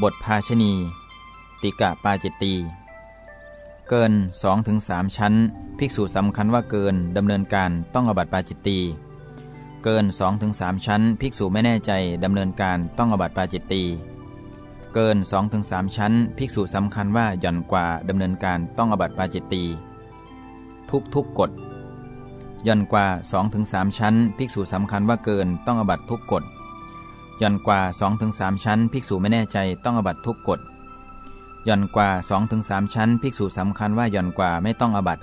บทภาชณี ติกะปาจิตตีเกิน 2-3 ชั้น ภิกษุสำคัญว่าเกินดำเนินการต้องอบัติปาจิตตีเกิน 2-3 ชั้น ภิกษุไม่แน่ใจดำเนินการต้องอบัติปาจิตตีเกิน 2-3 ชั้น ภิกษุสำคัญว่าหย่อนกว่าดำเนินการต้องอบัติปาจิตตีทุกทุกกฎหย่อนกว่า 2-3 ชั้น ภิกษุสำคัญว่าเกินต้องอบัตทุกกฎ ย่อนกว่า 2-3 ชั้น ภิกษุไม่แน่ใจต้องอบัตทุกกฎหย่อนกว่า 2-3 ชั้น ภิกษุสำคัญว่าหย่อนกว่าไม่ต้องอบัต